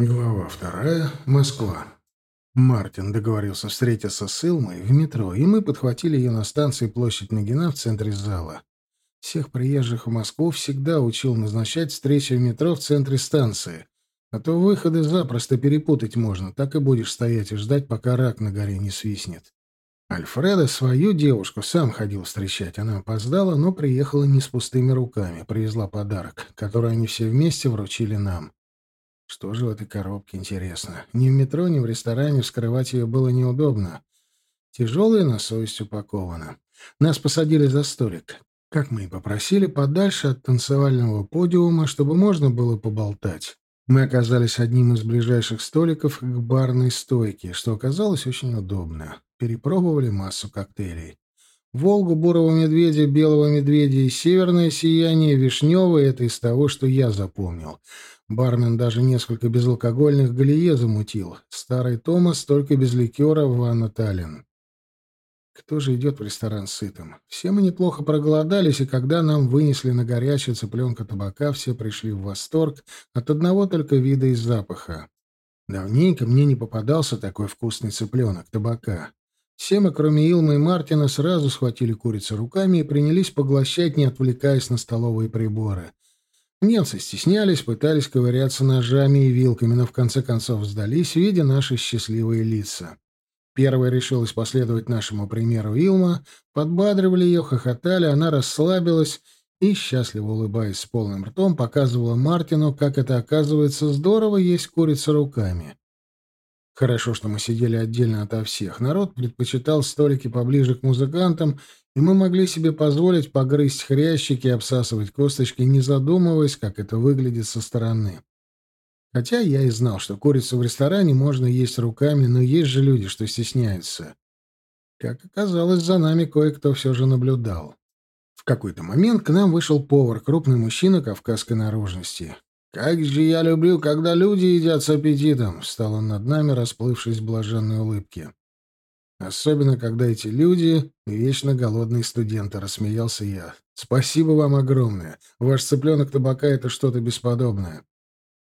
Глава вторая. Москва. Мартин договорился встретиться с Илмой в метро, и мы подхватили ее на станции Площадь Нагина в центре зала. Всех приезжих в Москву всегда учил назначать встречи в метро в центре станции, а то выходы запросто перепутать можно, так и будешь стоять и ждать, пока рак на горе не свистнет. Альфреда свою девушку сам ходил встречать. Она опоздала, но приехала не с пустыми руками, привезла подарок, который они все вместе вручили нам. Что же в этой коробке, интересно? Ни в метро, ни в ресторане вскрывать ее было неудобно. Тяжелая на совесть упакована. Нас посадили за столик. Как мы и попросили, подальше от танцевального подиума, чтобы можно было поболтать. Мы оказались одним из ближайших столиков к барной стойке, что оказалось очень удобно. Перепробовали массу коктейлей. Волгу, бурого медведя, белого медведя и северное сияние вишневое — это из того, что я запомнил. Бармен даже несколько безалкогольных галие замутил. Старый Томас только без ликера Ванна Таллин. Кто же идет в ресторан сытым? Все мы неплохо проголодались, и когда нам вынесли на горячее цыпленка табака, все пришли в восторг от одного только вида и запаха. Давненько мне не попадался такой вкусный цыпленок табака. Все мы, кроме Илмы и Мартина, сразу схватили курицу руками и принялись поглощать, не отвлекаясь на столовые приборы. Немцы стеснялись, пытались ковыряться ножами и вилками, но в конце концов сдались, видя наши счастливые лица. Первая решилась последовать нашему примеру Илма, подбадривали ее, хохотали, она расслабилась и, счастливо улыбаясь с полным ртом, показывала Мартину, как это оказывается здорово есть курица руками. Хорошо, что мы сидели отдельно ото всех. Народ предпочитал столики поближе к музыкантам, и мы могли себе позволить погрызть хрящики и обсасывать косточки, не задумываясь, как это выглядит со стороны. Хотя я и знал, что курицу в ресторане можно есть руками, но есть же люди, что стесняются. Как оказалось, за нами кое-кто все же наблюдал. В какой-то момент к нам вышел повар, крупный мужчина кавказской наружности. «Как же я люблю, когда люди едят с аппетитом!» — встал он над нами, расплывшись в блаженной улыбке. «Особенно, когда эти люди — вечно голодные студенты», — рассмеялся я. «Спасибо вам огромное. Ваш цыпленок табака — это что-то бесподобное».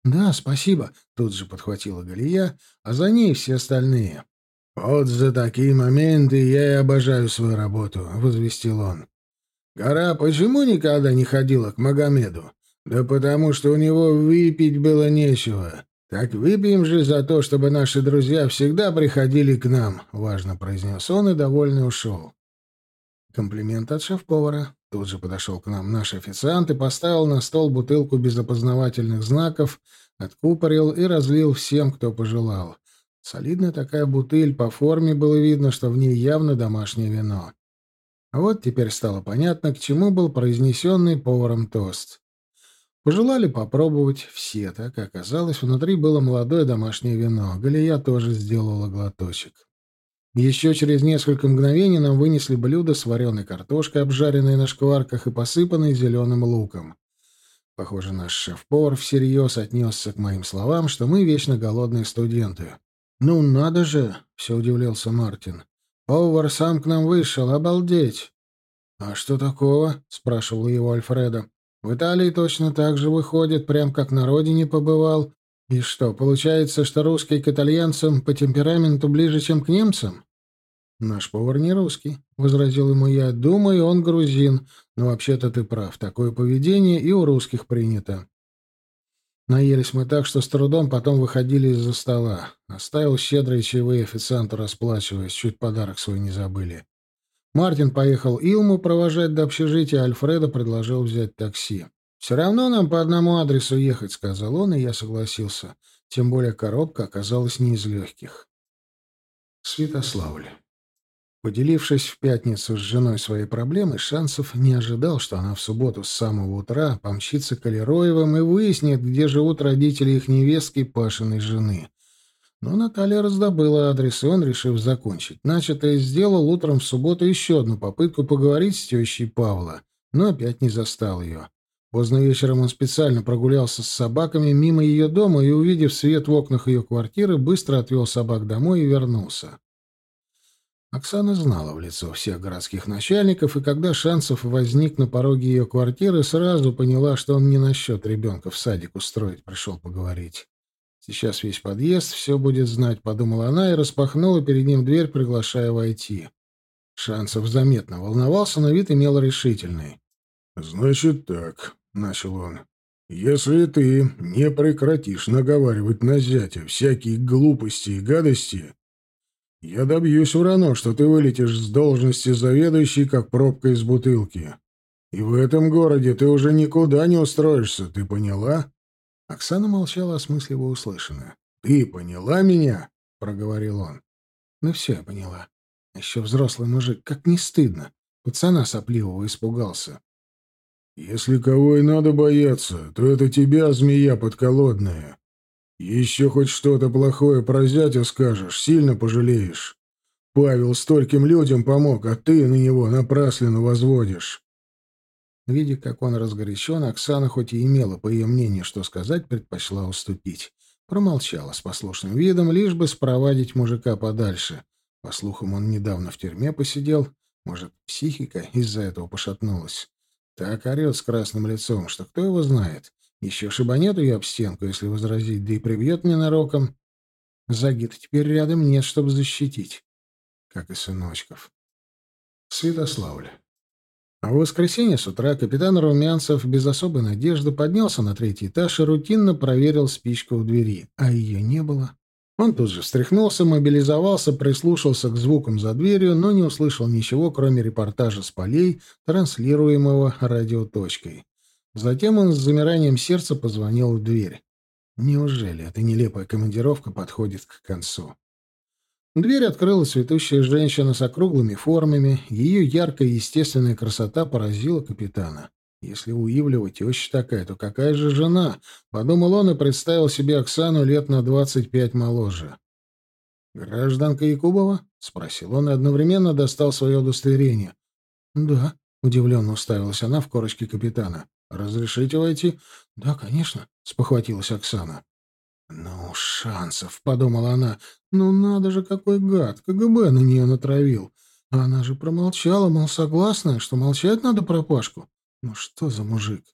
«Да, спасибо», — тут же подхватила Галия, а за ней все остальные. «Вот за такие моменты я и обожаю свою работу», — возвестил он. «Гора почему никогда не ходила к Магомеду? Да потому что у него выпить было нечего. Так выпьем же за то, чтобы наши друзья всегда приходили к нам, важно произнес он и довольно ушел. Комплимент от шеф-повара. Тут же подошел к нам наш официант и поставил на стол бутылку без опознавательных знаков, откупорил и разлил всем, кто пожелал. Солидная такая бутыль, по форме было видно, что в ней явно домашнее вино. А вот теперь стало понятно, к чему был произнесенный поваром тост. Пожелали попробовать все, так оказалось, внутри было молодое домашнее вино. Галия тоже сделала глоточек. Еще через несколько мгновений нам вынесли блюдо с вареной картошкой, обжаренной на шкварках и посыпанной зеленым луком. Похоже, наш шеф-повар всерьез отнесся к моим словам, что мы вечно голодные студенты. «Ну, надо же!» — все удивлялся Мартин. «Повар сам к нам вышел, обалдеть!» «А что такого?» — спрашивал его Альфредо. В Италии точно так же выходит, прям как на родине побывал. И что, получается, что русский к итальянцам по темпераменту ближе, чем к немцам? Наш повар не русский, — возразил ему я. Думаю, он грузин. Но вообще-то ты прав. Такое поведение и у русских принято. Наелись мы так, что с трудом потом выходили из-за стола. Оставил щедрые чаевые официанту, расплачиваясь, чуть подарок свой не забыли. Мартин поехал Илму провожать до общежития, Альфреда предложил взять такси. «Все равно нам по одному адресу ехать», — сказал он, и я согласился. Тем более коробка оказалась не из легких. Святославль. Поделившись в пятницу с женой своей проблемой, Шансов не ожидал, что она в субботу с самого утра помчится к Алироевым и выяснит, где живут родители их невестки Пашиной жены. Но Наталья раздобыла адрес, и он, решив закончить начатое, сделал утром в субботу еще одну попытку поговорить с тещей Павла, но опять не застал ее. Поздно вечером он специально прогулялся с собаками мимо ее дома и, увидев свет в окнах ее квартиры, быстро отвел собак домой и вернулся. Оксана знала в лицо всех городских начальников, и когда Шансов возник на пороге ее квартиры, сразу поняла, что он не насчет ребенка в садик устроить пришел поговорить. Сейчас весь подъезд все будет знать, подумала она и распахнула перед ним дверь, приглашая войти. Шансов заметно волновался, но вид имел решительный. «Значит так», — начал он. «Если ты не прекратишь наговаривать на зятя всякие глупости и гадости, я добьюсь урано, что ты вылетишь с должности заведующей, как пробка из бутылки. И в этом городе ты уже никуда не устроишься, ты поняла?» Оксана молчала, осмысливая услышанное. «Ты поняла меня?» — проговорил он. «Ну все, я поняла. Еще взрослый мужик, как не стыдно. Пацана сопливого испугался. «Если кого и надо бояться, то это тебя, змея подколодная. Еще хоть что-то плохое про зятя скажешь, сильно пожалеешь. Павел стольким людям помог, а ты на него напраслину возводишь». Видя, как он разгорячен, Оксана, хоть и имела, по ее мнению, что сказать, предпочла уступить. Промолчала с послушным видом, лишь бы спровадить мужика подальше. По слухам, он недавно в тюрьме посидел. Может, психика из-за этого пошатнулась. Так орет с красным лицом, что кто его знает. Еще шибанет ее об стенку, если возразить, да и прибьет ненароком. Загита теперь рядом нет, чтобы защитить. Как и сыночков. Святославль. А в воскресенье с утра капитан Румянцев без особой надежды поднялся на третий этаж и рутинно проверил спичку в двери, а ее не было. Он тут же встряхнулся, мобилизовался, прислушался к звукам за дверью, но не услышал ничего, кроме репортажа с полей, транслируемого радиоточкой. Затем он с замиранием сердца позвонил в дверь. Неужели эта нелепая командировка подходит к концу? Дверь открыла цветущая женщина с округлыми формами. Ее яркая естественная красота поразила капитана. Если у Ивлева теща такая, то какая же жена? Подумал он и представил себе Оксану лет на двадцать пять моложе. «Гражданка Якубова?» — спросил он и одновременно достал свое удостоверение. «Да», — удивленно уставилась она в корочке капитана. «Разрешите войти?» «Да, конечно», — спохватилась Оксана. «Ну, шансов», — подумала она. «Ну надо же, какой гад! КГБ на нее натравил. А она же промолчала, мол, согласна, что молчать надо про Пашку. Ну что за мужик?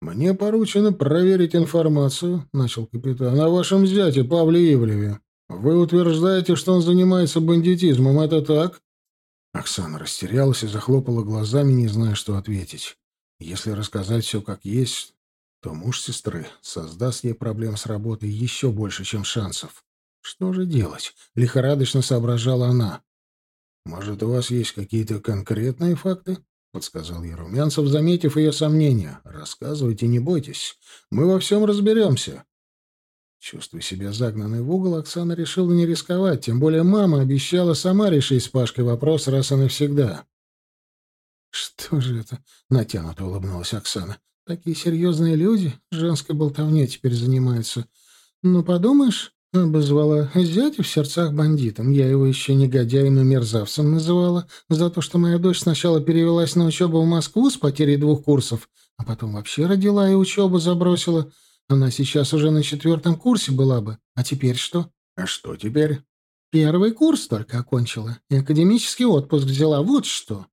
Мне поручено проверить информацию, начал капитан, о вашем зяте Павле Ивлеве. Вы утверждаете, что он занимается бандитизмом, это так? Оксана растерялась и захлопала глазами, не зная, что ответить. Если рассказать все как есть, то муж сестры создаст ей проблем с работой еще больше, чем шансов. Что же делать? Лихорадочно соображала она. Может, у вас есть какие-то конкретные факты? — подсказал ей Румянцев, заметив ее сомнения. «Рассказывайте, не бойтесь. Мы во всем разберемся». Чувствуя себя загнанной в угол, Оксана решила не рисковать, тем более мама обещала сама решить с Пашкой вопрос раз и навсегда. «Что же это?» — натянуто улыбнулась Оксана. «Такие серьезные люди женской болтовней теперь занимаются. Ну, подумаешь, Обозвала зятя в сердцах бандитом. Я его еще негодяем и мерзавцем называла за то, что моя дочь сначала перевелась на учебу в Москву с потерей двух курсов, а потом вообще родила и учебу забросила. Она сейчас уже на четвертом курсе была бы. А теперь что? А что теперь? Первый курс только окончила и академический отпуск взяла. Вот что.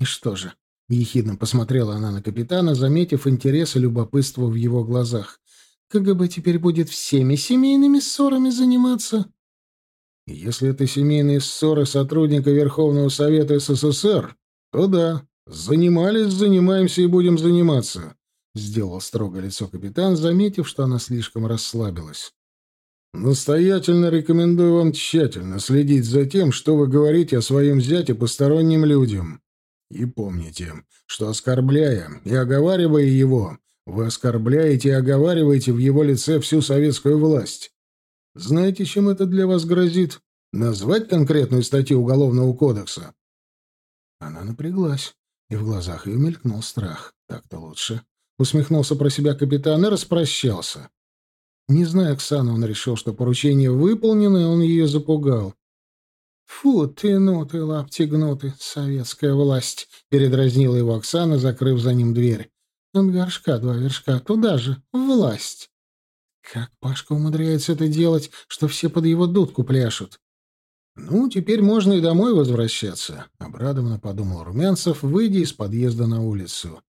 И что же? Ехидно посмотрела она на капитана, заметив интерес и любопытство в его глазах. КГБ теперь будет всеми семейными ссорами заниматься? Если это семейные ссоры сотрудника Верховного Совета СССР, то да, занимались, занимаемся и будем заниматься, — сделал строго лицо капитан, заметив, что она слишком расслабилась. Настоятельно рекомендую вам тщательно следить за тем, что вы говорите о своем зяте посторонним людям. И помните, что, оскорбляя и оговаривая его, вы оскорбляете и оговариваете в его лице всю советскую власть. Знаете, чем это для вас грозит? Назвать конкретную статью Уголовного кодекса?» Она напряглась, и в глазах ее мелькнул страх. «Так-то лучше». Усмехнулся про себя капитан и распрощался. Не зная Оксану, он решил, что поручение выполнено, и он ее запугал. «Фу ты, ну лапти гнуты, советская власть!» — передразнила его Оксана, закрыв за ним дверь. От горшка два вершка, туда же, власть. Как Пашка умудряется это делать, что все под его дудку пляшут? Ну, теперь можно и домой возвращаться, — обрадованно подумал Румянцев, выйдя из подъезда на улицу.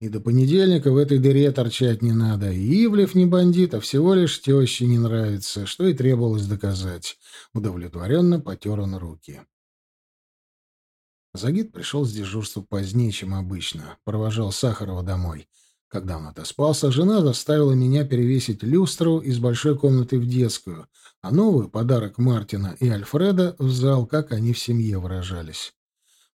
И до понедельника в этой дыре торчать не надо. И Ивлев не бандит, а всего лишь теще не нравится, что и требовалось доказать. Удовлетворенно потер он руки. Загид пришел с дежурства позднее, чем обычно. Провожал Сахарова домой. Когда он отоспался, жена заставила меня перевесить люстру из большой комнаты в детскую, а новую — подарок Мартина и Альфреда — в зал, как они в семье выражались.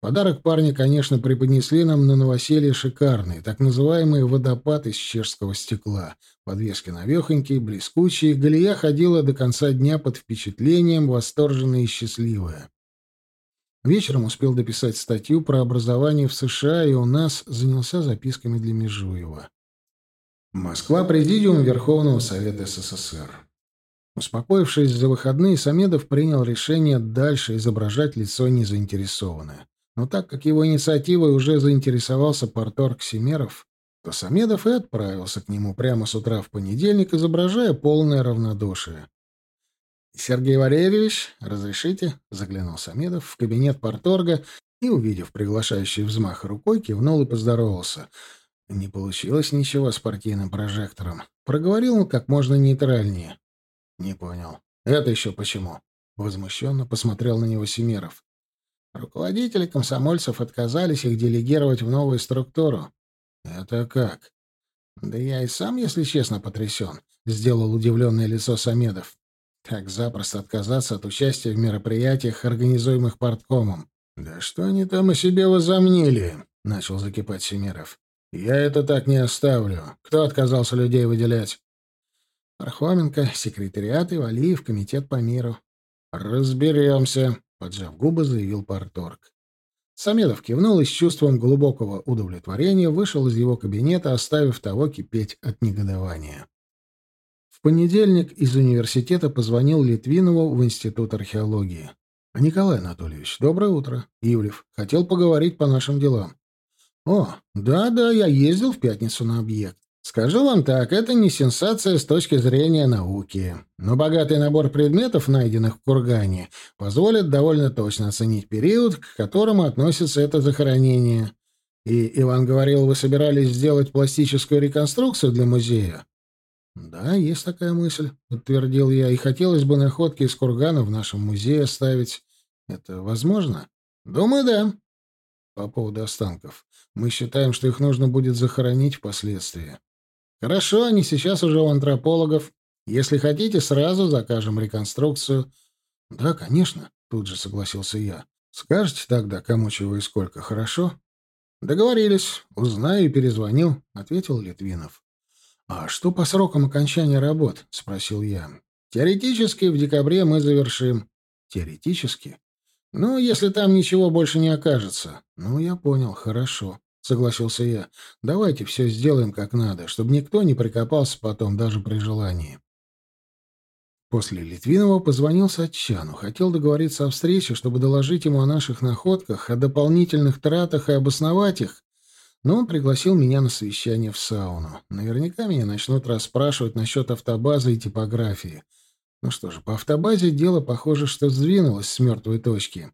Подарок парни, конечно, преподнесли нам на новоселье шикарный, так называемый водопад из чешского стекла. Подвески навехонькие, блескучие, Галия ходила до конца дня под впечатлением, восторженная и счастливая. Вечером успел дописать статью про образование в США, и у нас занялся записками для Межуева. Москва, Президиум Верховного Совета СССР. Успокоившись за выходные, Самедов принял решение дальше изображать лицо незаинтересованное. Но так как его инициативой уже заинтересовался порторг Семеров, то Самедов и отправился к нему прямо с утра в понедельник, изображая полное равнодушие. «Сергей Валерьевич, разрешите?» — заглянул Самедов в кабинет порторга и, увидев приглашающий взмах рукой, кивнул и поздоровался. Не получилось ничего с партийным прожектором. Проговорил он как можно нейтральнее. «Не понял. Это еще почему?» Возмущенно посмотрел на него Семеров. Руководители комсомольцев отказались их делегировать в новую структуру. Это как? Да я и сам, если честно, потрясен, — сделал удивленное лицо Самедов. Как запросто отказаться от участия в мероприятиях, организуемых парткомом? Да что они там о себе возомнили? — начал закипать Семеров. Я это так не оставлю. Кто отказался людей выделять? Пархоменко, секретариат и Валиев, комитет по миру. Разберемся, поджав губы, заявил Парторг. Самедов кивнул и с чувством глубокого удовлетворения вышел из его кабинета, оставив того кипеть от негодования. В понедельник из университета позвонил Литвинову в Институт археологии. «Николай Анатольевич, доброе утро. Ивлев. Хотел поговорить по нашим делам». «О, да-да, я ездил в пятницу на объект. Скажу вам так, это не сенсация с точки зрения науки. Но богатый набор предметов, найденных в кургане, позволит довольно точно оценить период, к которому относится это захоронение. И Иван говорил, вы собирались сделать пластическую реконструкцию для музея? Да, есть такая мысль, подтвердил я, и хотелось бы находки из кургана в нашем музее оставить. Это возможно? Думаю, да. По поводу останков. Мы считаем, что их нужно будет захоронить впоследствии. Хорошо, они сейчас уже у антропологов. Если хотите, сразу закажем реконструкцию. Да, конечно, тут же согласился я. Скажете тогда, кому чего и сколько, хорошо? Договорились. Узнаю и перезвоню, ответил Литвинов. А что по срокам окончания работ? спросил я. Теоретически в декабре мы завершим. Теоретически? Ну, если там ничего больше не окажется. Ну, я понял, хорошо. — согласился я. «Давайте все сделаем как надо, чтобы никто не прикопался потом, даже при желании». После Литвинова позвонил Сатчану. Хотел договориться о встрече, чтобы доложить ему о наших находках, о дополнительных тратах и обосновать их. Но он пригласил меня на совещание в сауну. Наверняка меня начнут расспрашивать насчет автобазы и типографии. Ну что же, по автобазе дело, похоже, что сдвинулось с мертвой точки.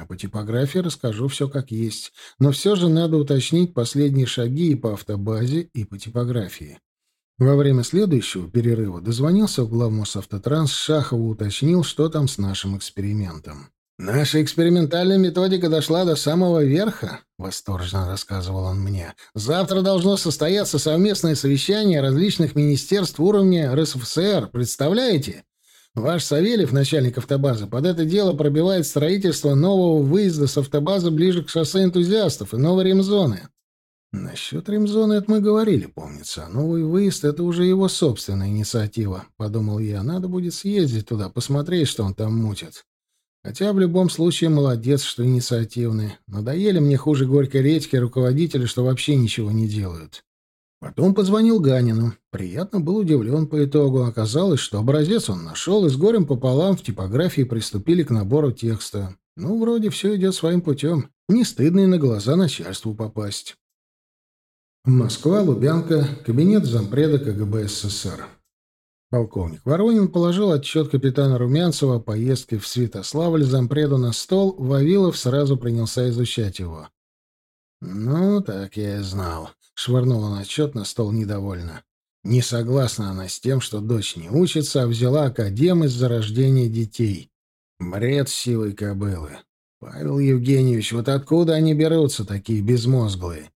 А по типографии расскажу все как есть. Но все же надо уточнить последние шаги и по автобазе, и по типографии. Во время следующего перерыва дозвонился в главмус «Автотранс» Шахову, уточнил, что там с нашим экспериментом. «Наша экспериментальная методика дошла до самого верха», — восторженно рассказывал он мне. «Завтра должно состояться совместное совещание различных министерств уровня РСФСР. Представляете? Ваш Савельев, начальник автобазы, под это дело пробивает строительство нового выезда с автобазы ближе к шоссе энтузиастов и новой ремзоны. Насчет ремзоны это мы говорили, помнится. А новый выезд — это уже его собственная инициатива, — подумал я. Надо будет съездить туда, посмотреть, что он там мутит. Хотя в любом случае молодец, что инициативный. Надоели мне хуже горькой редьки руководители, что вообще ничего не делают. Потом позвонил Ганину. Приятно был удивлен по итогу. Оказалось, что образец он нашел, и с горем пополам в типографии приступили к набору текста. Ну, вроде все идет своим путем. Не стыдно и на глаза начальству попасть. Москва, Лубянка, кабинет зампреда КГБ СССР. Полковник Воронин положил отчет капитана Румянцева о поездке в Святославль зампреду на стол, Вавилов сразу принялся изучать его. «Ну, так я и знал. Швырнула он отчет на стол недовольно. Не согласна она с тем, что дочь не учится, а взяла академ из-за рождения детей. Бред силой кобылы. Павел Евгеньевич, вот откуда они берутся, такие безмозглые?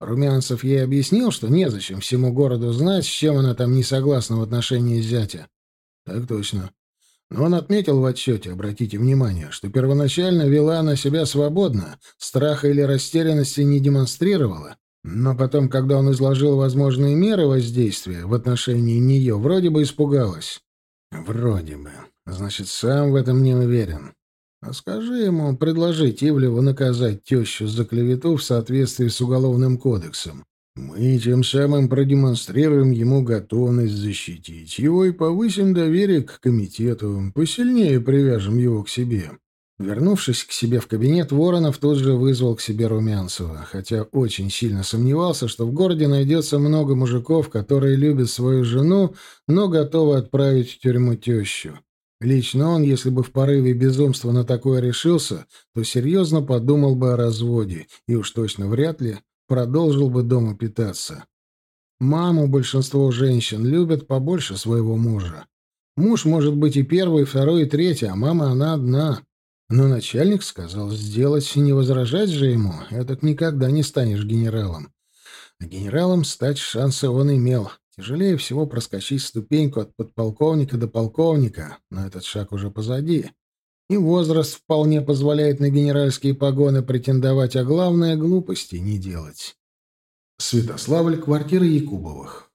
Румянцев ей объяснил, что незачем всему городу знать, с чем она там не согласна в отношении зятя. Так точно. Но он отметил в отчете, обратите внимание, что первоначально вела она себя свободно, страха или растерянности не демонстрировала, но потом, когда он изложил возможные меры воздействия в отношении нее, вроде бы испугалась. Вроде бы. Значит, сам в этом не уверен. А скажи ему предложить Ивлеву наказать тещу за клевету в соответствии с Уголовным кодексом. Мы тем самым продемонстрируем ему готовность защитить его и повысим доверие к комитету, посильнее привяжем его к себе. Вернувшись к себе в кабинет, Воронов тут же вызвал к себе Румянцева, хотя очень сильно сомневался, что в городе найдется много мужиков, которые любят свою жену, но готовы отправить в тюрьму тещу. Лично он, если бы в порыве безумства на такое решился, то серьезно подумал бы о разводе и уж точно вряд ли продолжил бы дома питаться. Маму большинство женщин любят побольше своего мужа. Муж может быть и первый, и второй, и третий, а мама она одна. Но начальник сказал сделать, не возражать же ему, так никогда не станешь генералом. А генералом стать шансы он имел. Тяжелее всего проскочить ступеньку от подполковника до полковника, но этот шаг уже позади. И возраст вполне позволяет на генеральские погоны претендовать, а главное — глупости не делать. Святославль, квартира Якубовых.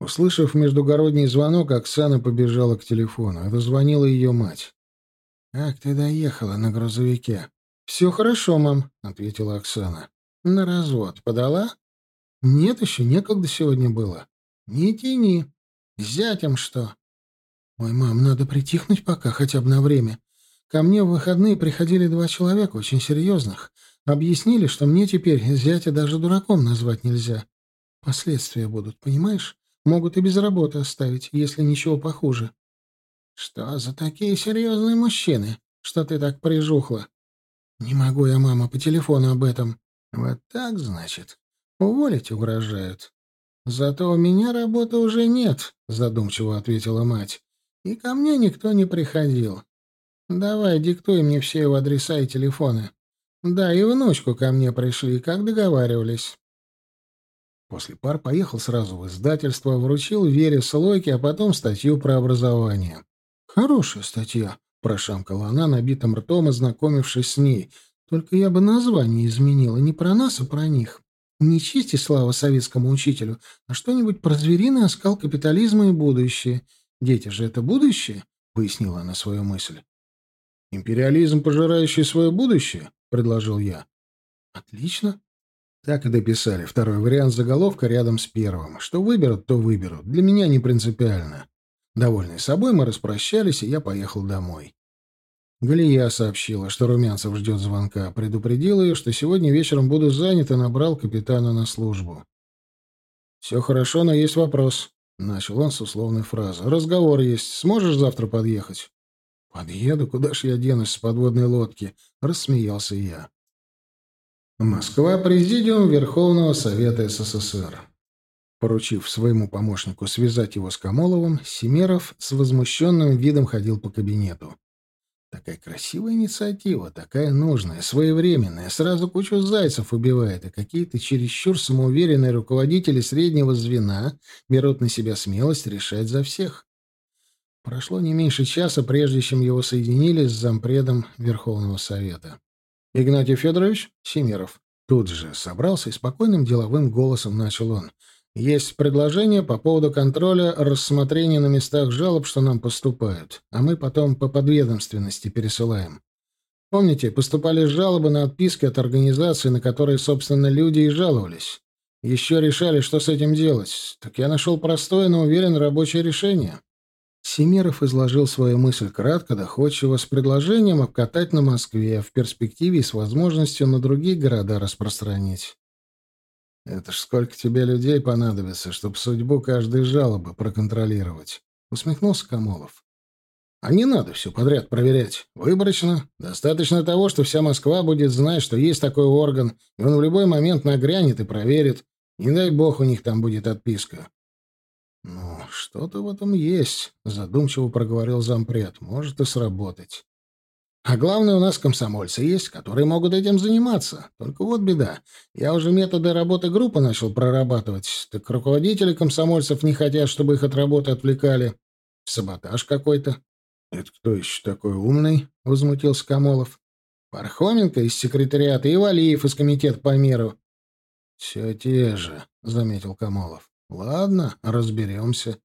Услышав междугородний звонок, Оксана побежала к телефону. Это звонила ее мать. «Как ты доехала на грузовике?» «Все хорошо, мам», — ответила Оксана. «На развод подала?» «Нет, еще некогда сегодня было». «Не тяни. С зятем что?» «Ой, мам, надо притихнуть пока, хотя бы на время. Ко мне в выходные приходили два человека, очень серьезных. Объяснили, что мне теперь зятя даже дураком назвать нельзя. Последствия будут, понимаешь? Могут и без работы оставить, если ничего похуже». «Что за такие серьезные мужчины, что ты так прижухла?» «Не могу я, мама, по телефону об этом». «Вот так, значит. Уволить угрожают». «Зато у меня работы уже нет», — задумчиво ответила мать. «И ко мне никто не приходил. Давай, диктуй мне все его адреса и телефоны. Да, и внучку ко мне пришли, как договаривались». После пар поехал сразу в издательство, вручил Вере слойки, а потом статью про образование. «Хорошая статья», — прошамкала она набитым ртом, ознакомившись с ней. «Только я бы название изменила не про нас, а про них. Не честь слава советскому учителю, а что-нибудь про звериный оскал капитализма и будущее. Дети же — это будущее», — пояснила она свою мысль. «Империализм, пожирающий свое будущее?» — предложил я. «Отлично». Так и дописали второй вариант заголовка рядом с первым. Что выберут, то выберут. Для меня не принципиально. Довольный собой, мы распрощались, и я поехал домой. Галия сообщила, что Румянцев ждет звонка, предупредил ее, что сегодня вечером буду занят, и набрал капитана на службу. «Все хорошо, но есть вопрос», — начал он с условной фразы. «Разговор есть. Сможешь завтра подъехать?» «Подъеду. Куда ж я денусь с подводной лодки?» — рассмеялся я. Москва, Президиум Верховного Совета СССР. Поручив своему помощнику связать его с Камоловым, Семеров с возмущенным видом ходил по кабинету. Такая красивая инициатива, такая нужная, своевременная, сразу кучу зайцев убивает, и какие-то чересчур самоуверенные руководители среднего звена берут на себя смелость решать за всех. Прошло не меньше часа, прежде чем его соединили с зампредом Верховного Совета. «Игнатий Федорович?» Семеров. Тут же собрался и спокойным деловым голосом начал он. Есть предложение по поводу контроля рассмотрения на местах жалоб, что нам поступают, а мы потом по подведомственности пересылаем. Помните, поступали жалобы на отписки от организации, на которые, собственно, люди и жаловались. Еще решали, что с этим делать. Так я нашел простое, но уверен, рабочее решение. Семеров изложил свою мысль кратко, доходчиво, с предложением обкатать на Москве, в перспективе и с возможностью на другие города распространить. Это ж сколько тебе людей понадобится, чтобы судьбу каждой жалобы проконтролировать, усмехнулся Камолов. А не надо все подряд проверять. Выборочно. Достаточно того, что вся Москва будет знать, что есть такой орган, и он в любой момент нагрянет и проверит. И дай бог у них там будет отписка. «Ну, что-то в этом есть», — задумчиво проговорил зампред. «Может и сработать. А главное, у нас комсомольцы есть, которые могут этим заниматься. Только вот беда. Я уже методы работы группы начал прорабатывать, так руководители комсомольцев не хотят, чтобы их от работы отвлекали. Саботаж какой-то». «Это кто еще такой умный?» — возмутился Камолов. «Пархоменко из секретариата и Валиев из комитета по миру». «Все те же», — заметил Камолов. Ладно, разберемся.